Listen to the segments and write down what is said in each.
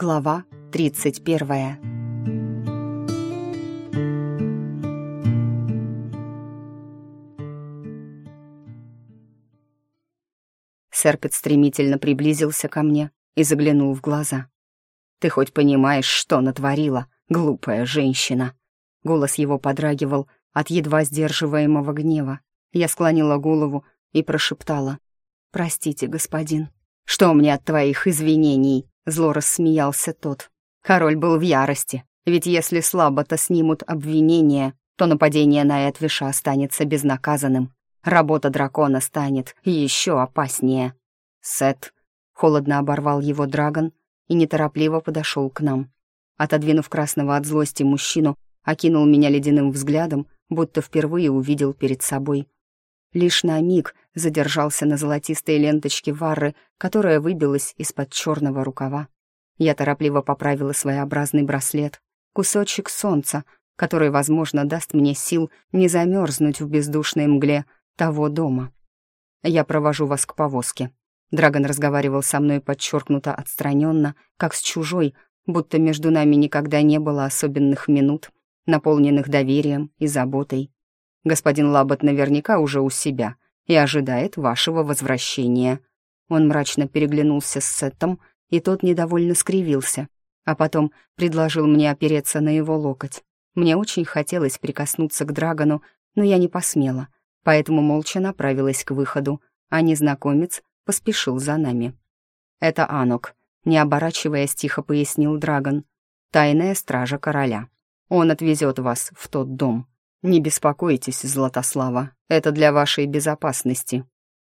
Глава 31 Серпет стремительно приблизился ко мне и заглянул в глаза. «Ты хоть понимаешь, что натворила, глупая женщина?» Голос его подрагивал от едва сдерживаемого гнева. Я склонила голову и прошептала. «Простите, господин». «Что мне от твоих извинений?» Зло рассмеялся тот. Король был в ярости, ведь если слабо-то снимут обвинения, то нападение на Эдвиша останется безнаказанным. Работа дракона станет еще опаснее. Сет холодно оборвал его драгон и неторопливо подошел к нам. Отодвинув красного от злости мужчину, окинул меня ледяным взглядом, будто впервые увидел перед собой. Лишь на миг задержался на золотистой ленточке Варры, которая выбилась из-под черного рукава. Я торопливо поправила своеобразный браслет. Кусочек солнца, который, возможно, даст мне сил не замерзнуть в бездушной мгле того дома. «Я провожу вас к повозке». Драгон разговаривал со мной подчеркнуто отстраненно, как с чужой, будто между нами никогда не было особенных минут, наполненных доверием и заботой. Господин Лабот наверняка уже у себя и ожидает вашего возвращения». Он мрачно переглянулся с Сеттом, и тот недовольно скривился, а потом предложил мне опереться на его локоть. Мне очень хотелось прикоснуться к Драгону, но я не посмела, поэтому молча направилась к выходу, а незнакомец поспешил за нами. «Это Анок», — не оборачиваясь, тихо пояснил Драгон. «Тайная стража короля. Он отвезет вас в тот дом». «Не беспокойтесь, Златослава, это для вашей безопасности».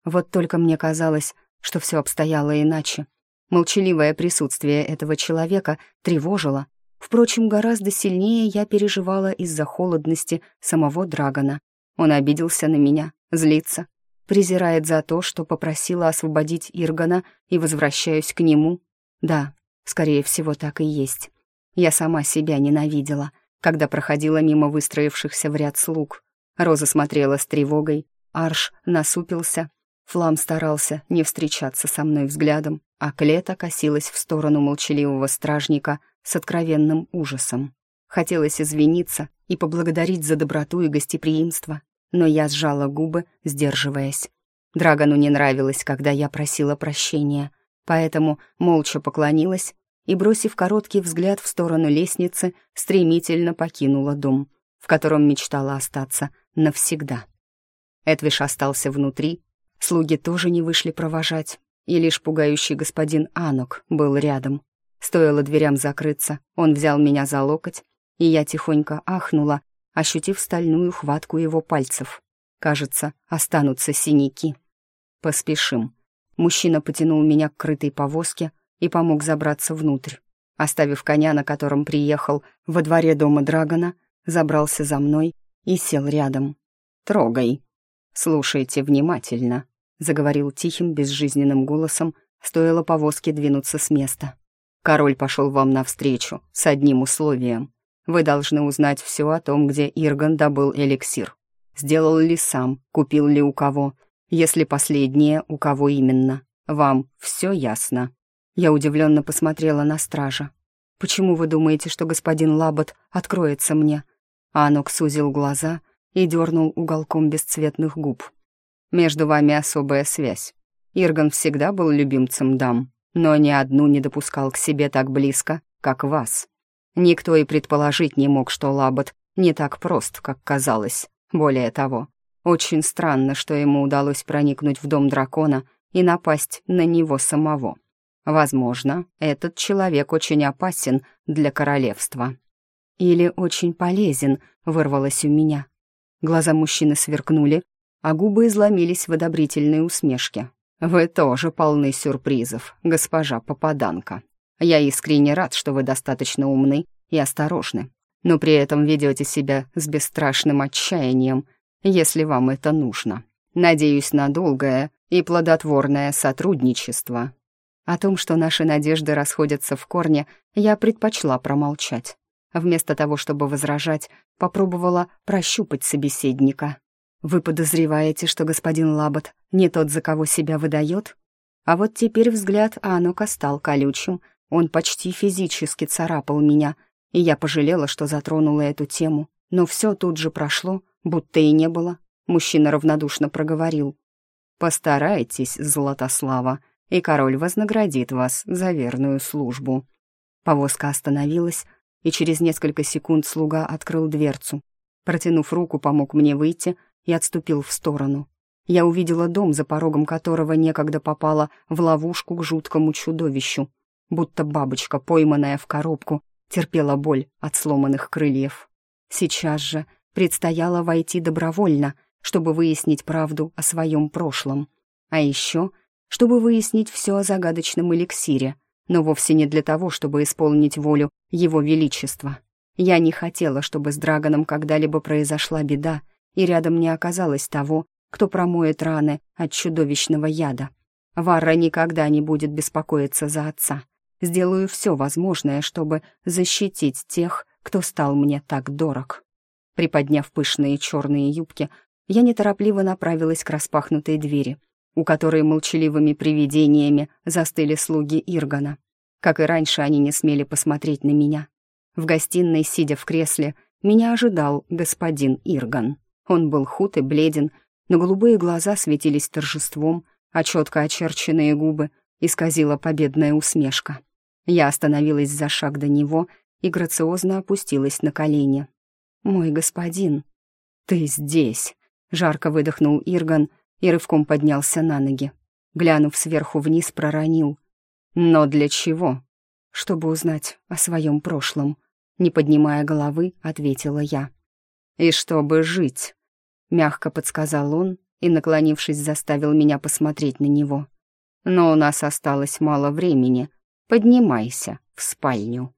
Вот только мне казалось, что все обстояло иначе. Молчаливое присутствие этого человека тревожило. Впрочем, гораздо сильнее я переживала из-за холодности самого Драгона. Он обиделся на меня, злится, презирает за то, что попросила освободить Иргана и возвращаюсь к нему. Да, скорее всего, так и есть. Я сама себя ненавидела — когда проходила мимо выстроившихся в ряд слуг. Роза смотрела с тревогой, Арш насупился, Флам старался не встречаться со мной взглядом, а Клета косилась в сторону молчаливого стражника с откровенным ужасом. Хотелось извиниться и поблагодарить за доброту и гостеприимство, но я сжала губы, сдерживаясь. Драгону не нравилось, когда я просила прощения, поэтому молча поклонилась и, бросив короткий взгляд в сторону лестницы, стремительно покинула дом, в котором мечтала остаться навсегда. Эдвиш остался внутри, слуги тоже не вышли провожать, и лишь пугающий господин Анок был рядом. Стоило дверям закрыться, он взял меня за локоть, и я тихонько ахнула, ощутив стальную хватку его пальцев. Кажется, останутся синяки. «Поспешим». Мужчина потянул меня к крытой повозке, и помог забраться внутрь. Оставив коня, на котором приехал, во дворе дома Драгона, забрался за мной и сел рядом. «Трогай. Слушайте внимательно», — заговорил тихим, безжизненным голосом, стоило повозке двинуться с места. «Король пошел вам навстречу с одним условием. Вы должны узнать все о том, где Ирган добыл эликсир. Сделал ли сам, купил ли у кого, если последнее, у кого именно. Вам все ясно?» Я удивленно посмотрела на стража. «Почему вы думаете, что господин Лабот откроется мне?» Анок сузил глаза и дернул уголком бесцветных губ. «Между вами особая связь. Ирган всегда был любимцем дам, но ни одну не допускал к себе так близко, как вас. Никто и предположить не мог, что Лабот не так прост, как казалось. Более того, очень странно, что ему удалось проникнуть в дом дракона и напасть на него самого. Возможно, этот человек очень опасен для королевства. Или очень полезен, вырвалось у меня. Глаза мужчины сверкнули, а губы изломились в одобрительной усмешке. «Вы тоже полны сюрпризов, госпожа попаданка. Я искренне рад, что вы достаточно умны и осторожны, но при этом ведете себя с бесстрашным отчаянием, если вам это нужно. Надеюсь на долгое и плодотворное сотрудничество о том, что наши надежды расходятся в корне, я предпочла промолчать. Вместо того, чтобы возражать, попробовала прощупать собеседника. «Вы подозреваете, что господин Лабот не тот, за кого себя выдает?» А вот теперь взгляд Анука стал колючим, Он почти физически царапал меня, и я пожалела, что затронула эту тему. Но все тут же прошло, будто и не было. Мужчина равнодушно проговорил. «Постарайтесь, Златослава, и король вознаградит вас за верную службу». Повозка остановилась, и через несколько секунд слуга открыл дверцу. Протянув руку, помог мне выйти и отступил в сторону. Я увидела дом, за порогом которого некогда попала в ловушку к жуткому чудовищу, будто бабочка, пойманная в коробку, терпела боль от сломанных крыльев. Сейчас же предстояло войти добровольно, чтобы выяснить правду о своем прошлом. А еще, чтобы выяснить все о загадочном эликсире, но вовсе не для того, чтобы исполнить волю Его Величества. Я не хотела, чтобы с Драгоном когда-либо произошла беда, и рядом не оказалось того, кто промоет раны от чудовищного яда. Варра никогда не будет беспокоиться за отца. Сделаю все возможное, чтобы защитить тех, кто стал мне так дорог. Приподняв пышные черные юбки, я неторопливо направилась к распахнутой двери, у которой молчаливыми привидениями застыли слуги Иргана. Как и раньше, они не смели посмотреть на меня. В гостиной, сидя в кресле, меня ожидал господин Ирган. Он был худ и бледен, но голубые глаза светились торжеством, а четко очерченные губы исказила победная усмешка. Я остановилась за шаг до него и грациозно опустилась на колени. «Мой господин, ты здесь!» — жарко выдохнул Ирган и рывком поднялся на ноги. Глянув сверху вниз, проронил. «Но для чего?» «Чтобы узнать о своем прошлом», — не поднимая головы, ответила я. «И чтобы жить», — мягко подсказал он и, наклонившись, заставил меня посмотреть на него. «Но у нас осталось мало времени. Поднимайся в спальню».